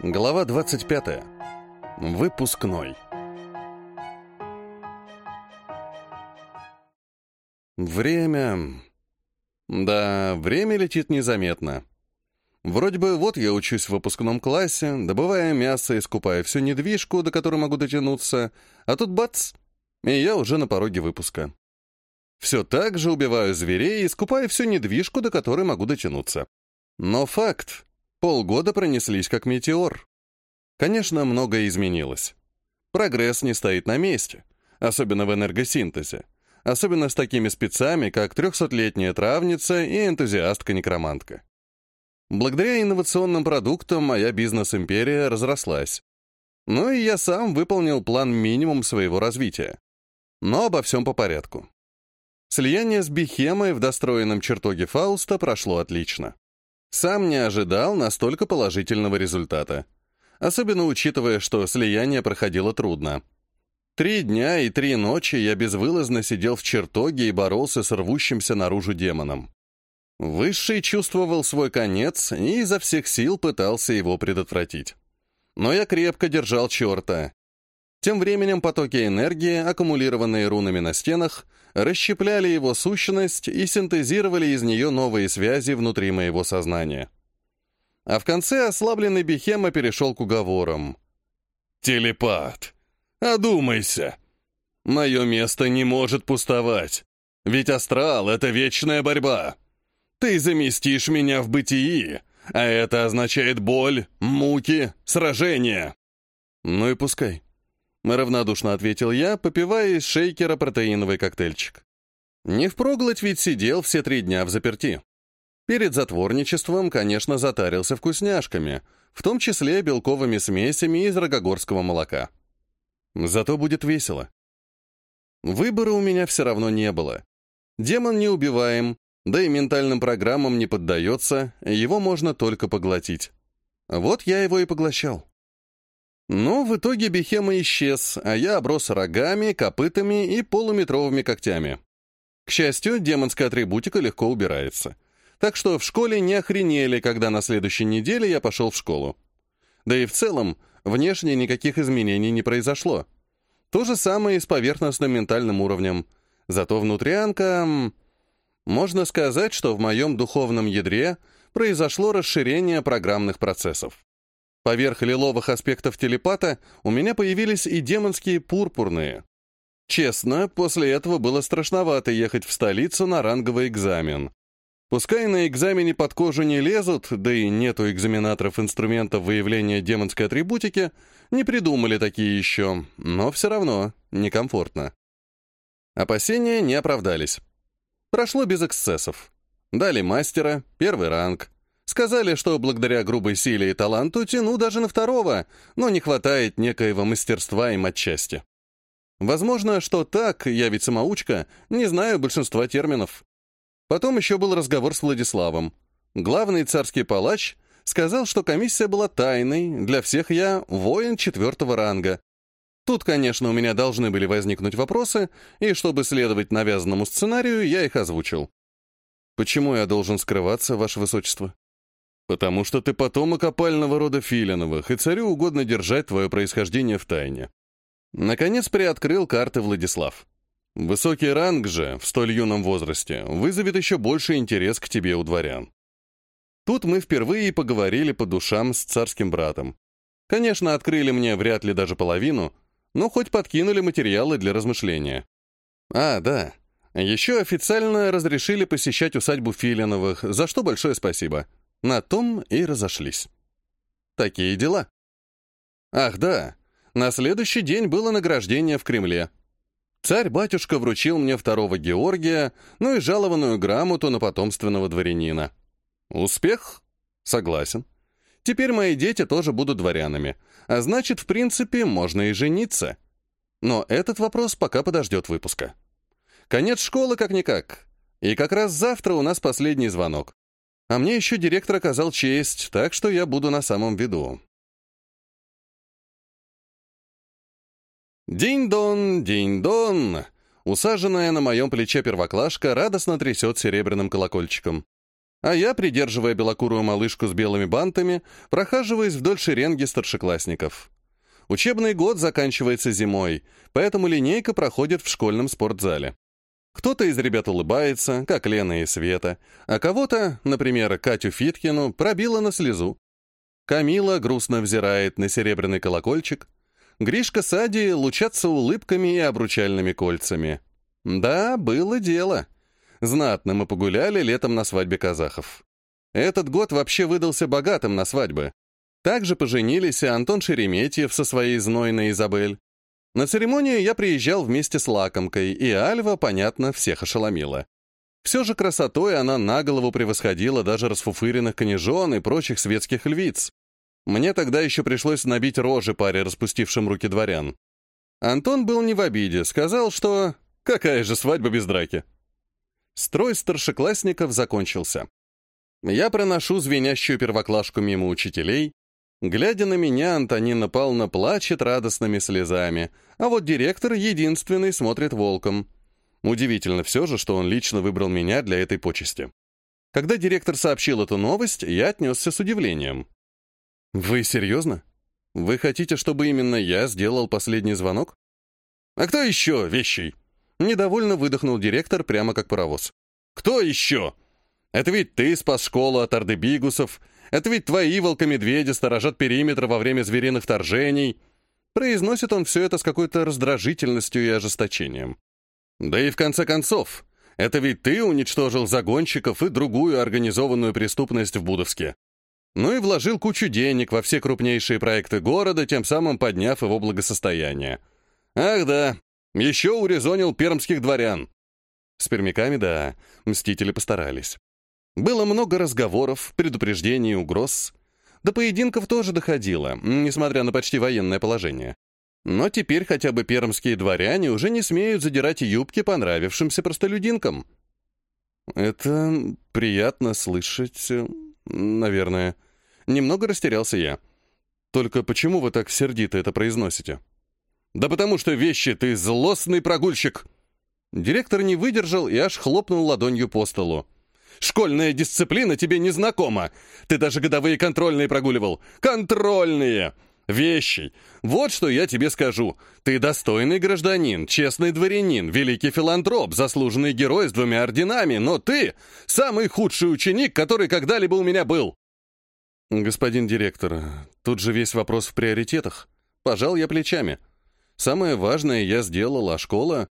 Глава 25. Выпускной. Время... Да, время летит незаметно. Вроде бы вот я учусь в выпускном классе, добывая мясо и скупая всю недвижку, до которой могу дотянуться, а тут бац, и я уже на пороге выпуска. Все так же убиваю зверей и скупаю всю недвижку, до которой могу дотянуться. Но факт, полгода пронеслись как метеор. Конечно, многое изменилось. Прогресс не стоит на месте, особенно в энергосинтезе, особенно с такими спецами, как трехсотлетняя травница и энтузиастка-некромантка. Благодаря инновационным продуктам моя бизнес-империя разрослась. Ну и я сам выполнил план минимум своего развития. Но обо всем по порядку. Слияние с Бихемой в достроенном чертоге Фауста прошло отлично. Сам не ожидал настолько положительного результата. Особенно учитывая, что слияние проходило трудно. Три дня и три ночи я безвылазно сидел в чертоге и боролся с рвущимся наружу демоном. Высший чувствовал свой конец и изо всех сил пытался его предотвратить. Но я крепко держал черта. Тем временем потоки энергии, аккумулированные рунами на стенах, расщепляли его сущность и синтезировали из нее новые связи внутри моего сознания. А в конце ослабленный Бихема перешел к уговорам. «Телепат, одумайся. Мое место не может пустовать, ведь астрал — это вечная борьба. Ты заместишь меня в бытии, а это означает боль, муки, сражения». «Ну и пускай», Равнодушно ответил я, попивая из шейкера протеиновый коктейльчик. Не впроглоть ведь сидел все три дня в заперти. Перед затворничеством, конечно, затарился вкусняшками, в том числе белковыми смесями из рогогорского молока. Зато будет весело. Выбора у меня все равно не было. Демон не убиваем, да и ментальным программам не поддается, его можно только поглотить. Вот я его и поглощал. Но в итоге Бехема исчез, а я оброс рогами, копытами и полуметровыми когтями. К счастью, демонская атрибутика легко убирается. Так что в школе не охренели, когда на следующей неделе я пошел в школу. Да и в целом, внешне никаких изменений не произошло. То же самое и с поверхностным ментальным уровнем. Зато внутрянка... Можно сказать, что в моем духовном ядре произошло расширение программных процессов. Поверх лиловых аспектов телепата у меня появились и демонские пурпурные. Честно, после этого было страшновато ехать в столицу на ранговый экзамен. Пускай на экзамене под кожу не лезут, да и нету экзаменаторов инструментов выявления демонской атрибутики, не придумали такие еще, но все равно некомфортно. Опасения не оправдались. Прошло без эксцессов. Дали мастера, первый ранг. Сказали, что благодаря грубой силе и таланту тяну даже на второго, но не хватает некоего мастерства им отчасти. Возможно, что так, я ведь самоучка, не знаю большинства терминов. Потом еще был разговор с Владиславом. Главный царский палач сказал, что комиссия была тайной, для всех я воин четвертого ранга. Тут, конечно, у меня должны были возникнуть вопросы, и чтобы следовать навязанному сценарию, я их озвучил. «Почему я должен скрываться, ваше высочество?» «Потому что ты потомок опального рода Филиновых, и царю угодно держать твое происхождение в тайне». Наконец приоткрыл карты Владислав. Высокий ранг же, в столь юном возрасте, вызовет еще больше интерес к тебе у дворян. Тут мы впервые поговорили по душам с царским братом. Конечно, открыли мне вряд ли даже половину, но хоть подкинули материалы для размышления. А, да. Еще официально разрешили посещать усадьбу Филиновых, за что большое спасибо. На том и разошлись. Такие дела. Ах, да, на следующий день было награждение в Кремле. Царь-батюшка вручил мне второго Георгия, ну и жалованную грамоту на потомственного дворянина. Успех? Согласен. Теперь мои дети тоже будут дворянами, а значит, в принципе, можно и жениться. Но этот вопрос пока подождет выпуска. Конец школы как-никак. И как раз завтра у нас последний звонок. А мне еще директор оказал честь, так что я буду на самом виду. «Динь-дон, динь-дон!» Усаженная на моем плече первоклашка радостно трясет серебряным колокольчиком. А я, придерживая белокурую малышку с белыми бантами, прохаживаюсь вдоль шеренги старшеклассников. Учебный год заканчивается зимой, поэтому линейка проходит в школьном спортзале. Кто-то из ребят улыбается, как Лена и Света, а кого-то, например, Катю Фиткину, пробило на слезу. Камила грустно взирает на серебряный колокольчик. Гришка с Ади лучатся улыбками и обручальными кольцами. Да, было дело. Знатно мы погуляли летом на свадьбе казахов. Этот год вообще выдался богатым на свадьбы. Также поженились и Антон Шереметьев со своей знойной Изабель. На церемонию я приезжал вместе с лакомкой, и Альва, понятно, всех ошеломила. Все же красотой она на голову превосходила даже расфуфыренных княжон и прочих светских львиц. Мне тогда еще пришлось набить рожи паре распустившим руки дворян. Антон был не в обиде, сказал, что «какая же свадьба без драки?» Строй старшеклассников закончился. Я проношу звенящую первоклашку мимо учителей, Глядя на меня, Антонина Павловна плачет радостными слезами, а вот директор единственный смотрит волком. Удивительно все же, что он лично выбрал меня для этой почести. Когда директор сообщил эту новость, я отнесся с удивлением. «Вы серьезно? Вы хотите, чтобы именно я сделал последний звонок?» «А кто еще, вещий?» Недовольно выдохнул директор прямо как паровоз. «Кто еще? Это ведь ты спас школу от орды бигусов, это ведь твои волка-медведи сторожат периметр во время звериных вторжений. Произносит он все это с какой-то раздражительностью и ожесточением. Да и в конце концов, это ведь ты уничтожил загонщиков и другую организованную преступность в Будовске. Ну и вложил кучу денег во все крупнейшие проекты города, тем самым подняв его благосостояние. Ах да, еще урезонил пермских дворян. С пермяками, да, мстители постарались. Было много разговоров, предупреждений, угроз. До поединков тоже доходило, несмотря на почти военное положение. Но теперь хотя бы пермские дворяне уже не смеют задирать юбки понравившимся простолюдинкам. Это приятно слышать, наверное. Немного растерялся я. Только почему вы так сердито это произносите? Да потому что вещи ты злостный прогульщик. Директор не выдержал и аж хлопнул ладонью по столу. Школьная дисциплина тебе не знакома. Ты даже годовые контрольные прогуливал. Контрольные! Вещи. Вот что я тебе скажу. Ты достойный гражданин, честный дворянин, великий филантроп, заслуженный герой с двумя орденами, но ты — самый худший ученик, который когда-либо у меня был. Господин директор, тут же весь вопрос в приоритетах. Пожал я плечами. Самое важное я сделал, а школа...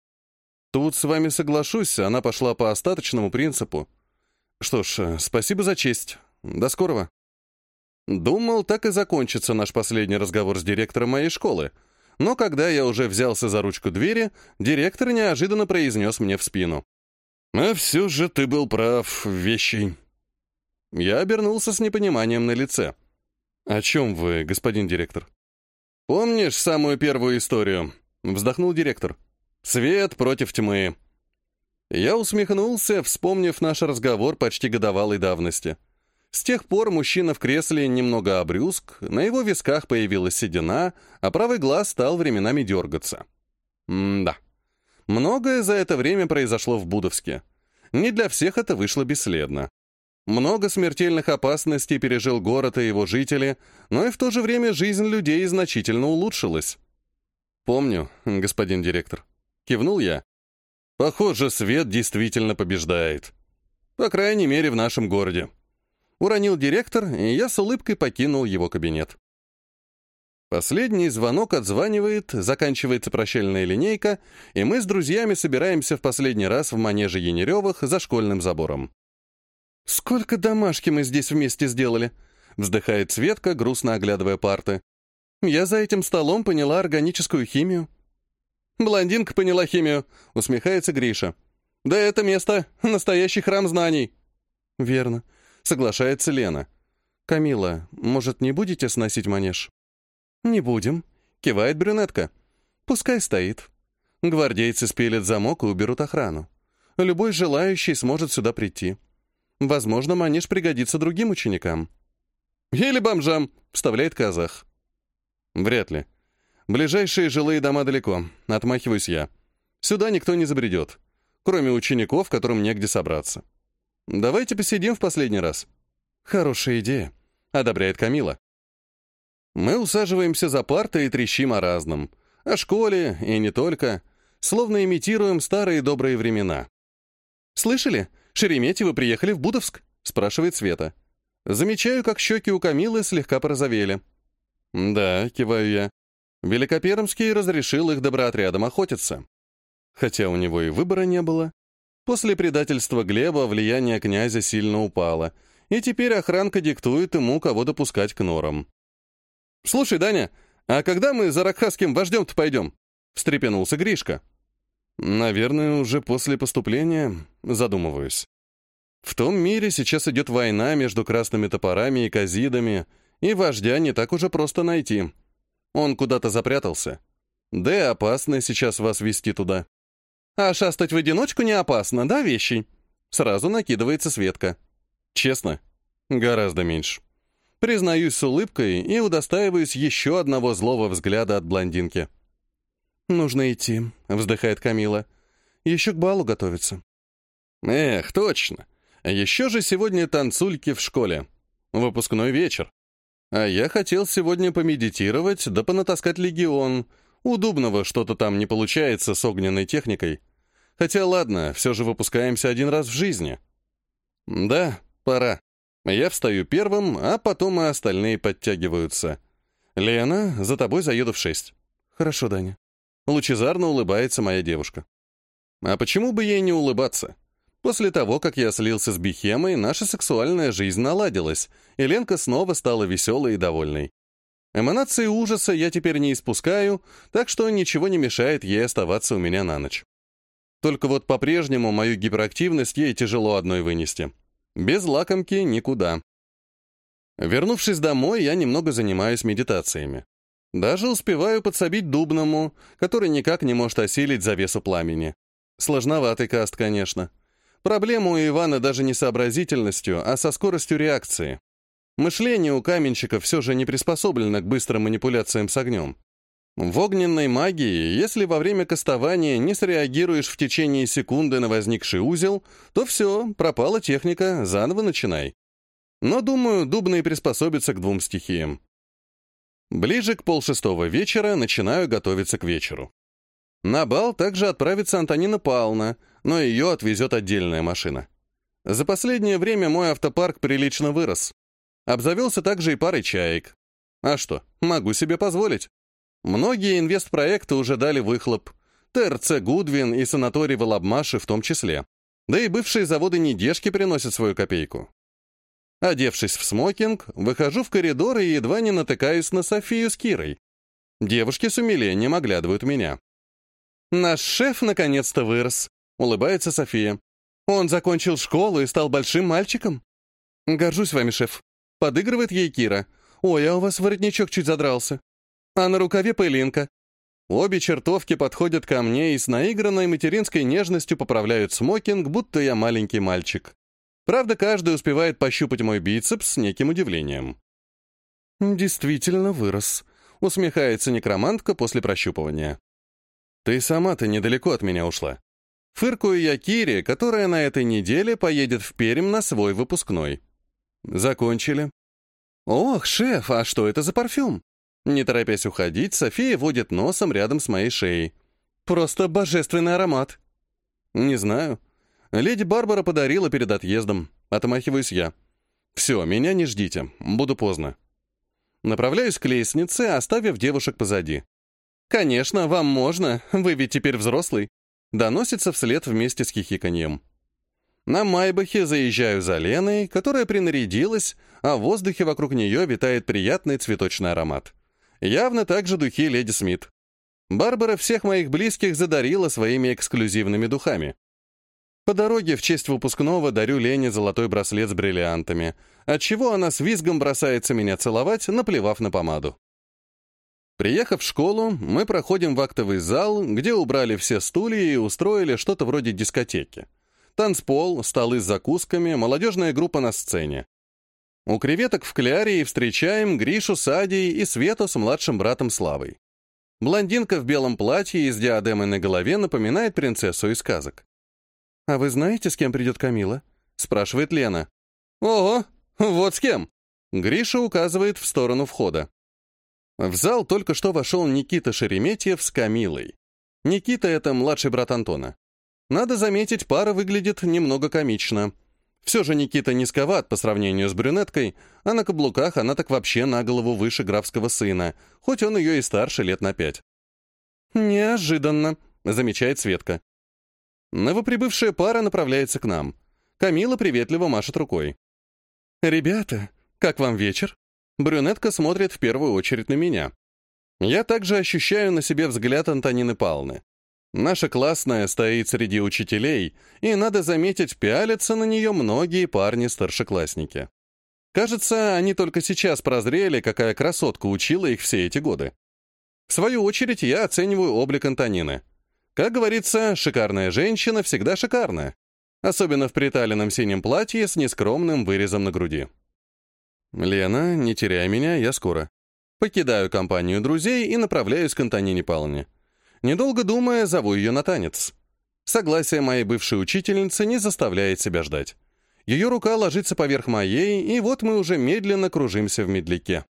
Тут с вами соглашусь, она пошла по остаточному принципу. Что ж, э, спасибо за честь. До скорого. Думал, так и закончится наш последний разговор с директором моей школы. Но когда я уже взялся за ручку двери, директор неожиданно произнес мне в спину. «А все же ты был прав, вещий». Я обернулся с непониманием на лице. «О чем вы, господин директор?» «Помнишь самую первую историю?» — вздохнул директор. «Свет против тьмы. Я усмехнулся, вспомнив наш разговор почти годовалой давности. С тех пор мужчина в кресле немного обрюзг, на его висках появилась седина, а правый глаз стал временами дергаться. М-да. Многое за это время произошло в Будовске. Не для всех это вышло бесследно. Много смертельных опасностей пережил город и его жители, но и в то же время жизнь людей значительно улучшилась. «Помню, господин директор». Кивнул я. Похоже, свет действительно побеждает. По крайней мере, в нашем городе. Уронил директор, и я с улыбкой покинул его кабинет. Последний звонок отзванивает, заканчивается прощальная линейка, и мы с друзьями собираемся в последний раз в манеже Янеревых за школьным забором. «Сколько домашки мы здесь вместе сделали!» — вздыхает Светка, грустно оглядывая парты. «Я за этим столом поняла органическую химию. «Блондинка поняла химию», — усмехается Гриша. «Да это место — настоящий храм знаний». «Верно», — соглашается Лена. «Камила, может, не будете сносить манеж?» «Не будем», — кивает брюнетка. «Пускай стоит. Гвардейцы спилят замок и уберут охрану. Любой желающий сможет сюда прийти. Возможно, манеж пригодится другим ученикам». «Или бомжам», — вставляет казах. «Вряд ли», Ближайшие жилые дома далеко, отмахиваюсь я. Сюда никто не забредет, кроме учеников, которым негде собраться. Давайте посидим в последний раз». «Хорошая идея», — одобряет Камила. Мы усаживаемся за парты и трещим о разном. О школе и не только. Словно имитируем старые добрые времена. «Слышали? Шереметьевы приехали в Будовск?» — спрашивает Света. Замечаю, как щеки у Камилы слегка порозовели. «Да», — киваю я. Великопермский разрешил их доброотрядам охотиться. Хотя у него и выбора не было. После предательства Глеба влияние князя сильно упало, и теперь охранка диктует ему, кого допускать к норам. «Слушай, Даня, а когда мы за Ракхасским вождем-то пойдем?» — встрепенулся Гришка. «Наверное, уже после поступления, задумываюсь. В том мире сейчас идет война между красными топорами и казидами, и вождя не так уже просто найти. Он куда-то запрятался. Да и опасно сейчас вас вести туда. А шастать в одиночку не опасно, да, вещи? Сразу накидывается Светка. Честно, гораздо меньше. Признаюсь с улыбкой и удостаиваюсь еще одного злого взгляда от блондинки. «Нужно идти», — вздыхает Камила. «Еще к балу готовиться». «Эх, точно. Еще же сегодня танцульки в школе. Выпускной вечер. А я хотел сегодня помедитировать, да понатаскать легион. Удобного что-то там не получается с огненной техникой. Хотя ладно, все же выпускаемся один раз в жизни. Да, пора. Я встаю первым, а потом и остальные подтягиваются. «Лена, за тобой заеду в шесть». «Хорошо, Даня». Лучезарно улыбается моя девушка. А почему бы ей не улыбаться? После того, как я слился с Бихемой, наша сексуальная жизнь наладилась, и Ленка снова стала веселой и довольной. Эманации ужаса я теперь не испускаю, так что ничего не мешает ей оставаться у меня на ночь. Только вот по-прежнему мою гиперактивность ей тяжело одной вынести. Без лакомки никуда. Вернувшись домой, я немного занимаюсь медитациями. Даже успеваю подсобить Дубному, который никак не может осилить завесу пламени. Сложноватый каст, конечно. Проблема у Ивана даже не сообразительностью, а со скоростью реакции. Мышление у каменщика все же не приспособлено к быстрым манипуляциям с огнем. В огненной магии, если во время кастования не среагируешь в течение секунды на возникший узел, то все, пропала техника, заново начинай. Но, думаю, Дубный приспособится к двум стихиям. Ближе к полшестого вечера начинаю готовиться к вечеру. На бал также отправится Антонина Павловна, но ее отвезет отдельная машина. За последнее время мой автопарк прилично вырос. Обзавелся также и парой чаек. А что, могу себе позволить. Многие инвестпроекты уже дали выхлоп. ТРЦ «Гудвин» и санаторий Волобмаши в том числе. Да и бывшие заводы «Недежки» приносят свою копейку. Одевшись в смокинг, выхожу в коридор и едва не натыкаюсь на Софию с Кирой. Девушки с умилением оглядывают меня. «Наш шеф наконец-то вырос», — улыбается София. «Он закончил школу и стал большим мальчиком». «Горжусь вами, шеф», — подыгрывает ей Кира. «Ой, а у вас воротничок чуть задрался» а на рукаве пылинка. Обе чертовки подходят ко мне и с наигранной материнской нежностью поправляют смокинг, будто я маленький мальчик. Правда, каждый успевает пощупать мой бицепс с неким удивлением. «Действительно вырос», — усмехается некромантка после прощупывания. «Ты сама-то недалеко от меня ушла. Фыркую я Кире, которая на этой неделе поедет в Пермь на свой выпускной. Закончили. Ох, шеф, а что это за парфюм? Не торопясь уходить, София водит носом рядом с моей шеей. Просто божественный аромат. Не знаю. Леди Барбара подарила перед отъездом. Отмахиваюсь я. Все, меня не ждите. Буду поздно. Направляюсь к лестнице, оставив девушек позади. «Конечно, вам можно, вы ведь теперь взрослый», доносится вслед вместе с хихиканьем. На Майбахе заезжаю за Леной, которая принарядилась, а в воздухе вокруг нее витает приятный цветочный аромат. Явно также духи леди Смит. Барбара всех моих близких задарила своими эксклюзивными духами. По дороге в честь выпускного дарю Лене золотой браслет с бриллиантами, отчего она с визгом бросается меня целовать, наплевав на помаду. Приехав в школу, мы проходим в актовый зал, где убрали все стулья и устроили что-то вроде дискотеки. Танцпол, столы с закусками, молодежная группа на сцене. У креветок в Клярии встречаем Гришу с Адией и Свету с младшим братом Славой. Блондинка в белом платье и с диадемой на голове напоминает принцессу из сказок. «А вы знаете, с кем придет Камила?» — спрашивает Лена. «Ого, вот с кем?» Гриша указывает в сторону входа. В зал только что вошел Никита Шереметьев с Камилой. Никита — это младший брат Антона. Надо заметить, пара выглядит немного комично. Все же Никита низковат по сравнению с брюнеткой, а на каблуках она так вообще на голову выше графского сына, хоть он ее и старше лет на пять. «Неожиданно», — замечает Светка. Новоприбывшая пара направляется к нам. Камила приветливо машет рукой. «Ребята, как вам вечер?» Брюнетка смотрит в первую очередь на меня. Я также ощущаю на себе взгляд Антонины Павловны. Наша классная стоит среди учителей, и, надо заметить, пялятся на нее многие парни-старшеклассники. Кажется, они только сейчас прозрели, какая красотка учила их все эти годы. В свою очередь, я оцениваю облик Антонины. Как говорится, шикарная женщина всегда шикарная, особенно в приталенном синем платье с нескромным вырезом на груди. «Лена, не теряй меня, я скоро». Покидаю компанию друзей и направляюсь к Антонине Павловне. Недолго думая, зову ее на танец. Согласие моей бывшей учительницы не заставляет себя ждать. Ее рука ложится поверх моей, и вот мы уже медленно кружимся в медляке.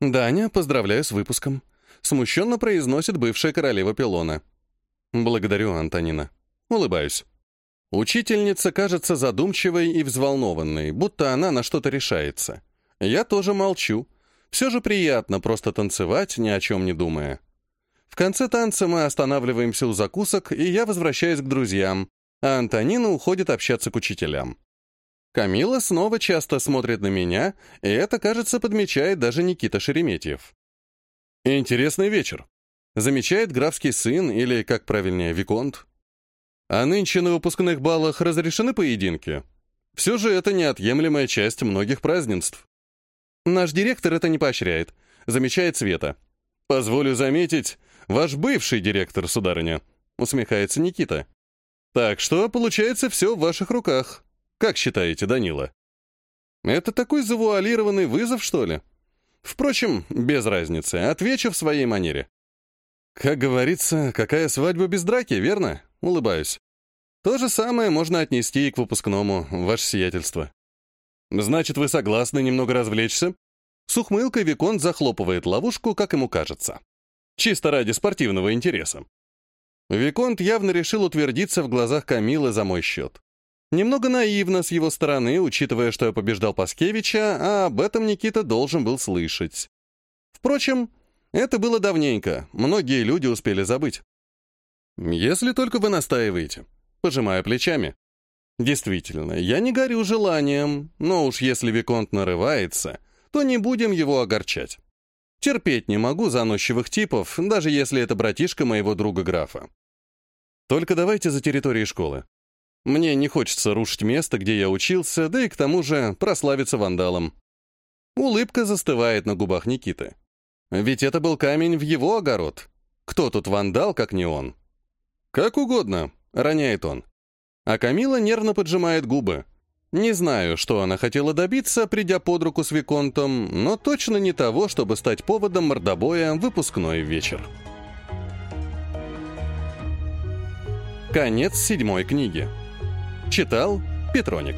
«Даня, поздравляю с выпуском», — смущенно произносит бывшая королева пилона. «Благодарю, Антонина». Улыбаюсь. Учительница кажется задумчивой и взволнованной, будто она на что-то решается. Я тоже молчу. Все же приятно просто танцевать, ни о чем не думая. В конце танца мы останавливаемся у закусок, и я возвращаюсь к друзьям, а Антонина уходит общаться к учителям. Камила снова часто смотрит на меня, и это, кажется, подмечает даже Никита Шереметьев. «Интересный вечер», — замечает графский сын, или, как правильнее, виконт. «А нынче на выпускных баллах разрешены поединки? Все же это неотъемлемая часть многих празднеств». «Наш директор это не поощряет», — замечает Света. «Позволю заметить, ваш бывший директор, сударыня», — усмехается Никита. «Так что, получается, все в ваших руках. Как считаете, Данила?» «Это такой завуалированный вызов, что ли?» Впрочем, без разницы, отвечу в своей манере. Как говорится, какая свадьба без драки, верно? Улыбаюсь. То же самое можно отнести и к выпускному, ваше сиятельство. Значит, вы согласны немного развлечься? С ухмылкой Виконт захлопывает ловушку, как ему кажется. Чисто ради спортивного интереса. Виконт явно решил утвердиться в глазах Камилы за мой счет. Немного наивно с его стороны, учитывая, что я побеждал Паскевича, а об этом Никита должен был слышать. Впрочем, это было давненько, многие люди успели забыть. «Если только вы настаиваете», — пожимая плечами. Действительно, я не горю желанием, но уж если Виконт нарывается, то не будем его огорчать. Терпеть не могу заносчивых типов, даже если это братишка моего друга-графа. Только давайте за территорией школы. Мне не хочется рушить место, где я учился, да и к тому же прославиться вандалом. Улыбка застывает на губах Никиты. Ведь это был камень в его огород. Кто тут вандал, как не он? Как угодно, роняет он. А Камила нервно поджимает губы. Не знаю, что она хотела добиться, придя под руку с Виконтом, но точно не того, чтобы стать поводом мордобоя выпускной вечер. Конец седьмой книги. Читал Петроник.